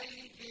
إِلَيْهِ